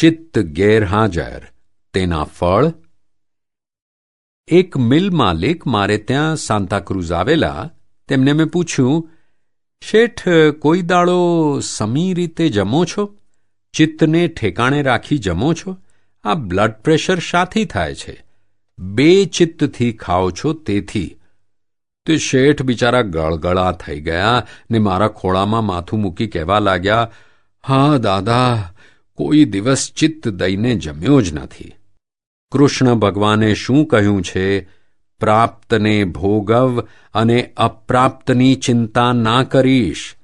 ચિત્ત ગેરહાજર તેના ફળ? એક મિલ માલિક મારે ત્યાં સાંતાક્રુઝ આવેલા. તેમને મેં પૂછ્યું, શેઠ, કોઈ દાડો સમી રીતે જમો છો? ચિત્તને ઠેકાણે રાખી જમો છો? આ બ્લડ પ્રેશર શાથી થાય છે. બે ચિત્તથી ખાઓ છો તેથી. તે શેઠ બિચારા ગળગળા થઈ ગયા ને મારા ખોળામાં માથું મૂકી કહેવા લાગ્યા, હા, દાદા કોઈ દિવસ ચિત્ત દઈને જમ્યો જ નથી. કૃષ્ણ ભગવાને શું કહ્યું છે? પ્રાપ્તને ભોગવ અને અપ્રાપ્તની ચિંતા ના કરીશ.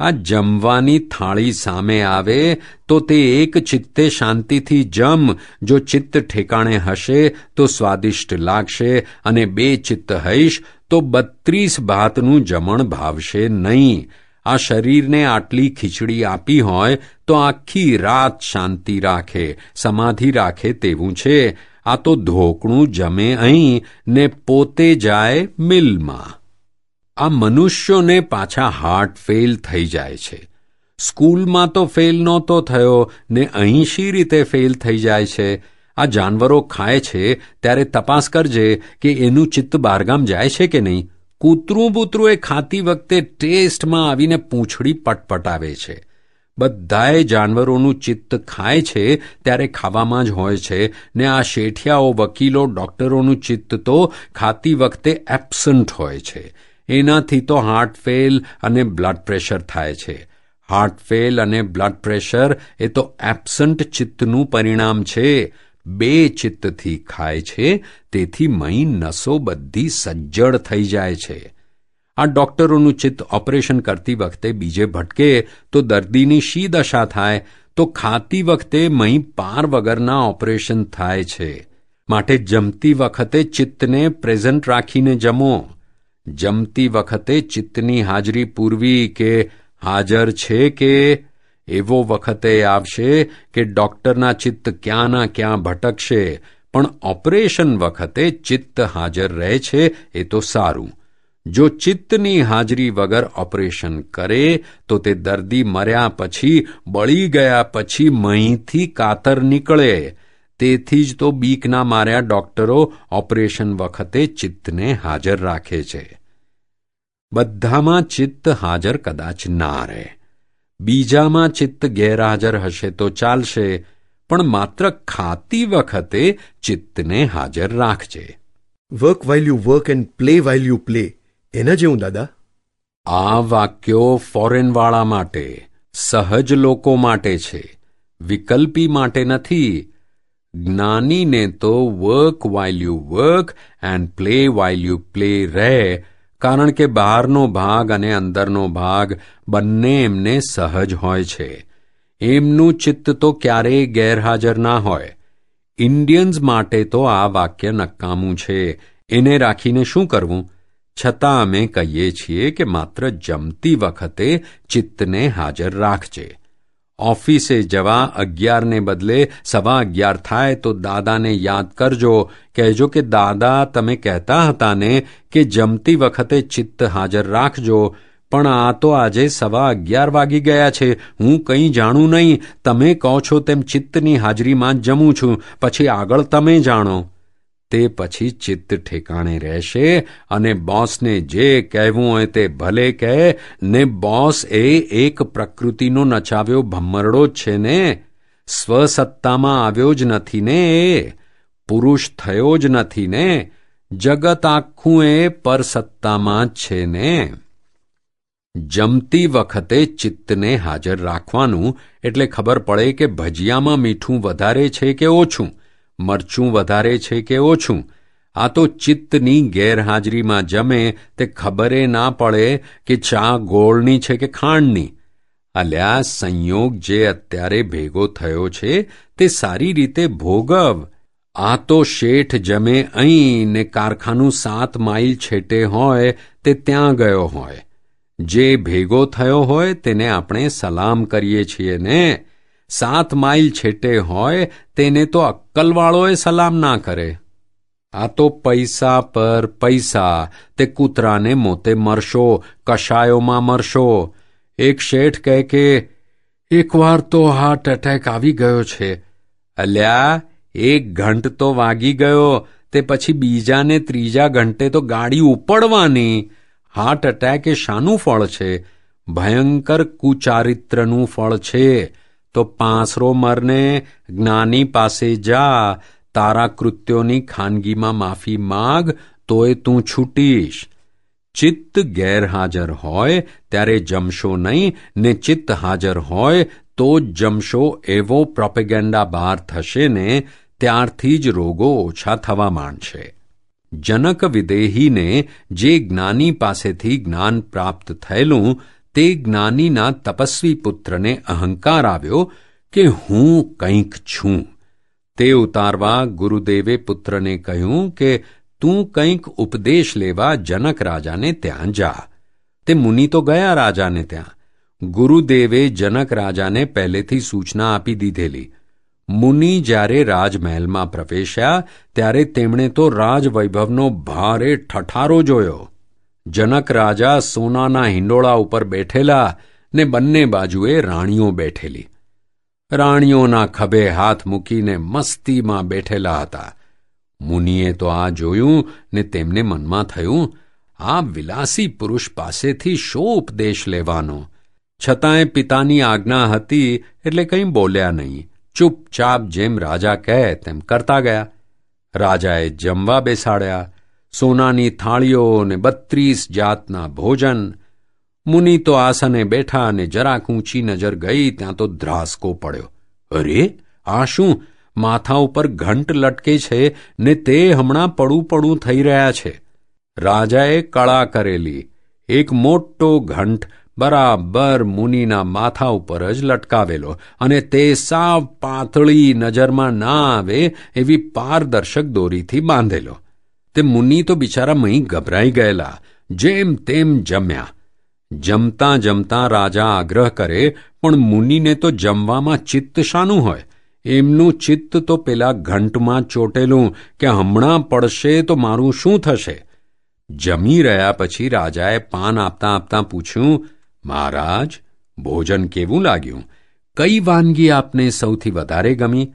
આ જમવાની થાળી સામે આવે તો તે એક ચિત્તે શાંતિથી જમ. જો ચિત્ત ઠેકાણે હશે તો સ્વાદિષ્ટ લાગશે અને બે ચિત્ત હઈશ તો બત્રીસ ભાતનું જમણ ભાવશે નહીં. આ શરીરને આટલી ખીચડી આપી હોય તો આખી રાત શાંતિ રાખે, સમાધિ રાખે તેવું છે. આ તો ધોકણું જમે અહીં ને પોતે જાય મિલમાં. આ મનુષ્યોને પાછા હાર્ટ ફેલ થઈ જાય છે. સ્કૂલમાં તો ફેલ નહોતો થયો, ને અહીં શી રીતે ફેલ થઈ જાય છે? આ જાનવરો ખાય છે, ત્યારે તપાસ કરજે કે એનું ચિત્ત બારગામ જાય છે કે નહીં. કૂતરું બૂતરું એ ખાતી વખતે ટેસ્ટમાં આવીને પૂંછડી પટપટાવે છે. બધાએ જાનવરોનું ચિત્ત ખાય છે, ત્યારે ખાવામાં જ હોય છે. ને આ શેઠિયાઓ, વકીલો, ડોક્ટરોનું ચિત્ત તો ખાતી વખતે એબસન્ટ હોય છે. એનાથી તો હાર્ટ ફેલ અને બ્લડ પ્રેશર થાય છે. હાર્ટ ફેલ અને બ્લડ પ્રેશર એ તો એબસન્ટ ચિત્તનું પરિણામ છે. બે ચિત્તથી ખાય છે, તેથી મહી નસો બધી સજ્જડ થઈ જાય છે. આ ડોક્ટરોનું ચિત્ત ઓપરેશન કરતી વખતે બીજે ભટકે, તો દર્દીની શી દશા થાય, તો ખાતી વખતે મહી પાર વગરના ઓપરેશન થાય છે. માટે જમતી વખતે ચિત્તને પ્રેઝન્ટ રાખીને જમો. જમતી વખતે ચિત્તની હાજરી પૂરવી કે હાજર છે કે એવો વખતે આવશે કે ડોક્ટરના ચિત્ત ક્યાંના ક્યાં ભટકશે, પણ ઓપરેશન વખતે ચિત્ત હાજર રહે છે એ તો સારું. જો ચિત્તની હાજરી વગર ઓપરેશન કરે, તો તે દર્દી મર્યા પછી, બળી ગયા પછી મહીથી કાતર નીકળે. તેથી જ તો બીકના માર્યા ડોક્ટરો ઓપરેશન વખતે ચિત્તને હાજર રાખે છે. બધામાં ચિત્ત હાજર કદાચ ના રહે. બીજામાં ચિત્ત ગેરહાજર હશે તો ચાલશે પણ માત્ર ખાતી વખતે ચિત્તને હાજર રાખજે. Work while you work and play while you play એના જેવું દાદા? આ વાક્યો ફોરેનવાળા માટે સહજ લોકો માટે છે. વિકલ્પી માટે નથી. જ્ઞાનીને તો work while you work and play while you play રહે. કારણ કે બહારનો ભાગ અને અંદરનો ભાગ બંને એમને સહજ હોય છે. એમનું ચિત્ત તો ક્યારેય ગેરહાજર ના હોય. ઇન્ડિયન્સ માટે તો આ વાક્ય નકામું છે. એને રાખીને શું કરવું? છતાં અમે કહીએ છીએ કે માત્ર જમતી વખતે ચિત્તને હાજર રાખજે. ઓફિસે જવા અગિયારને બદલે સવા અગિયાર થાય તો દાદાને યાદ કરજો. કહેજો કે, દાદા, તમે કહેતા હતા ને કે જમતી વખતે ચિત્ત હાજર રાખજો. પણ આ તો આજે સવા અગિયાર વાગી ગયા છે. હું કંઈ જાણું નહીં. તમે કહો છો તેમ ચિત્તની હાજરીમાં જ જમું છું. પછી આગળ તમે જાણો. તે પછી ચિત્ત ઠેકાણે રહેશે અને બોસને જે કહેવું હોય તે ભલે કહે, ને બોસ એ એક પ્રકૃતિનો નચાવ્યો ભમ્મરડો જ છે ને. સ્વસત્તામાં આવ્યો જ નથી ને. એ પુરુષ થયો જ નથી ને. જગત આખું એ પરસત્તામાં છે ને. જમતી વખતે ચિત્તને હાજર રાખવાનું એટલે ખબર પડે કે ભજીયામાં મીઠું વધારે છે કે ઓછું. મરચું વધારે છે કે ઓછું? આ તો ચિત્તની ગેરહાજરીમાં જમે તે ખબરે ના પડે કે ચા ગોળની છે કે ખાંડની. અલ્યા, સંયોગ જે અત્યારે ભેગો થયો છે તે સારી રીતે ભોગવ. આ તો શેઠ જમે અહીં ને કારખાનું સાત માઇલ છેટે હોય તે ત્યાં ગયો હોય. જે ભેગો થયો હોય તેને આપણે સલામ કરીએ છીએ ને. સાત માઇલ છેટે હોય, તેને તો અક્કલવાળોએ સલામ ના કરે. આ તો પૈસા પર પૈસા, તે કૂતરાને મોતે મરશો, કશાયોમાં મરશો. એક શેઠ કહે કે, એકવાર તો હાર્ટ એટેક આવી ગયો છે. અલ્યા, એક ઘંટ તો વાગી ગયો, તે પછી બીજાને ત્રીજા ઘંટે તો ગાડી ઉપડવાની. હાર્ટ એટેક એ શાનું ફળ છે. ભયંકર કુચારિત્રનું ફળ છે. તો પાંસરો મરને જ્ઞાની પાસે જા, તારા કૃત્યોની ખાનગીમાં માફી માગ, તોય તું છૂટીશ. ચિત્ત ગેરહાજર હોય ત્યારે જમશો નહીં, ને ચિત્ત હાજર હોય તો જ જમશો. એવો પ્રોપેગેન્ડા બહાર થશે ને ત્યારથી જ રોગો ઓછા થવા માંડશે. જનક વિદેહીને જે જ્ઞાની પાસેથી જ્ઞાન પ્રાપ્ત થયેલું તે જ્ઞાનીના તપસ્વી પુત્રને અહંકાર આવ્યો કે હું કંઈક છું. તે ઉતારવા ગુરુદેવે પુત્રને કહ્યું કે તું કંઈક ઉપદેશ લેવા જનક રાજાને ત્યાં જા. તે મુનિ તો ગયા રાજાને ત્યાં. ગુરુદેવે જનક રાજાને પહેલેથી સૂચના આપી દીધેલી. મુનિ જ્યારે રાજમહેલમાં પ્રવેશ્યા, ત્યારે તેમણે તો રાજવૈભવનો ભારે ઠઠારો જોયો. જનક રાજા સોનાના હિંડોળા ઉપર બેઠેલા ને બંને બાજુએ રાણીઓ બેઠેલી. રાણીઓના ખભે હાથ મૂકીને મસ્તીમાં બેઠેલા હતા. મુનિએ તો આ જોયું ને તેમને મનમાં થયું, આ વિલાસી પુરુષ પાસેથી શો ઉપદેશ લેવાનો? છતાંય પિતાની આજ્ઞા હતી એટલે કંઈ બોલ્યા નહીં. ચૂપચાપ જેમ રાજા કહે તેમ કરતા ગયા. રાજાએ જમવા બેસાડ્યા. સોનાની થાળીઓ ને બત્રીસ જાતના ભોજન. મુનિ તો આસને બેઠા અને જરાક ઊંચી નજર ગઈ, ત્યાં તો ધ્રાસકો પડ્યો. અરે, આ શું? માથા ઉપર ઘંટ લટકે છે ને તે હમણાં પડું પડું થઈ રહ્યા છે. રાજાએ કળા કરેલી. એક મોટો ઘંટ બરાબર મુનિના માથા ઉપર જ લટકાવેલો અને તે સાવ પાતળી નજરમાં ના આવે એવી પારદર્શક દોરીથી બાંધેલો. તે મુનિ તો બિચારા મહી ગભરાઈ ગયેલા. જેમ તેમ જમ્યા. જમતા જમતા રાજા આગ્રહ કરે, પણ મુનિને તો જમવામાં ચિત્ત શાનું હોય? એમનું ચિત્ત તો પેલા ઘંટમાં ચોટેલું, કે હમણાં પડશે તો મારું શું થશે? જમી રહ્યા પછી રાજાએ પાન આપતા આપતા પૂછ્યું, મહારાજ, ભોજન કેવું લાગ્યું? કઈ વાનગી આપને સૌથી વધારે ગમી?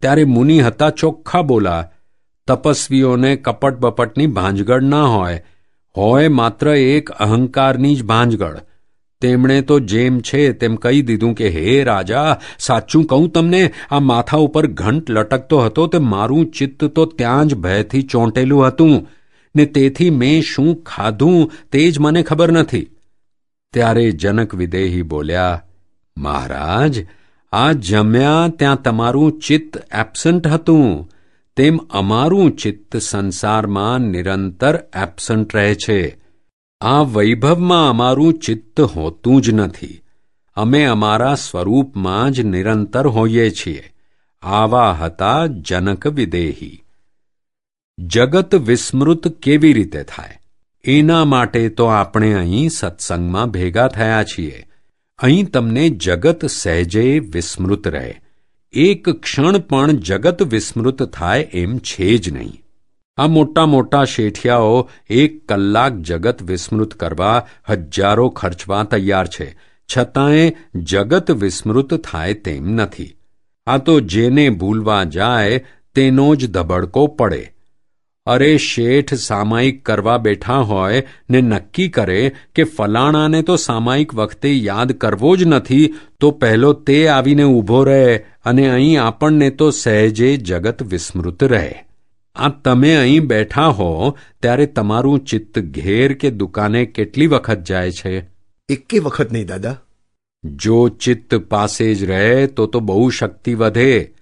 ત્યારે મુનિ હતા ચોખ્ખા બોલા તપસ્વીઓને કપટ બપટની ભાંજગળ ના હોય. હોય માત્ર એક અહંકારની જ ભાંજગળ. તેમણે તો જેમ છે તેમ કહી દીધું કે, હે રાજા, સાચું કહું તમને, આ માથા ઉપર ઘંટ લટકતો હતો તે મારું ચિત્ત તો ત્યાં જ ભયથી ચોંટેલું હતું. ને તેથી મેં શું ખાધું તે જ મને ખબર નથી. ત્યારે જનક વિદેહી બોલ્યા, મહારાજ, આ જમ્યા ત્યાં તમારું ચિત્ત એબસન્ટ હતું. તેમ અમારું ચિત્ત સંસારમાં નિરંતર એબસન્ટ રહે છે. આ વૈભવમાં અમારું ચિત્ત હોતું જ નથી. અમે અમારા સ્વરૂપમાં જ નિરંતર હોઈએ છીએ. આવા હતા જનક વિદેહી. જગત વિસ્મૃત કેવી રીતે થાય? એના માટે તો આપણે અહીં સત્સંગમાં ભેગા થયા છીએ. અહીં તમને જગત સહેજે વિસ્મૃત રહે. એક ક્ષણ પણ જગત વિસ્મૃત થાય એમ છે જ નહીં. આ મોટા મોટા શેઠિયાઓ એક કલાક જગત વિસ્મૃત કરવા હજારો ખર્ચવા તૈયાર છે. છતાંય જગત વિસ્મૃત થાય તેમ નથી. આ તો જેને ભૂલવા જાય તેનો જ ધબડકો પડે. અરે શેઠ સામાયિક કરવા બેઠા હોય ને નક્કી કરે કે ફલાણાને તો સામાયિક વખતે યાદ કરવો જ નથી તો પહેલો તે આવીને ઊભો રહે અને અહીં આપણને તો સહેજે જગત વિસ્મૃત રહે. આ તમે અહીં બેઠા હો ત્યારે તમારું ચિત્ત ઘેર કે દુકાને કેટલી વખત જાય છે? એકે વખત નહીં દાદા. જો ચિત્ત પાસે જ રહે તો તો બહુ શક્તિ વધે.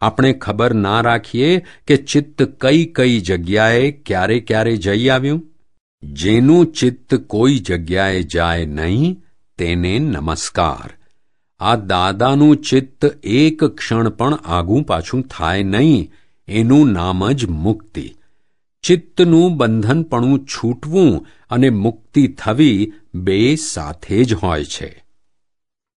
આપણે ખબર ના રાખીએ કે ચિત્ત કઈ કઈ જગ્યાએ ક્યારે ક્યારે જઈ આવ્યું? જેનું ચિત્ત કોઈ જગ્યાએ જાય નહીં, તેને નમસ્કાર. આ દાદાનું ચિત્ત એક ક્ષણ પણ આગું પાછું થાય નહીં, એનું નામ જ મુક્તિ. ચિત્તનું બંધનપણું છૂટવું અને મુક્તિ થવી બે સાથે જ હોય છે.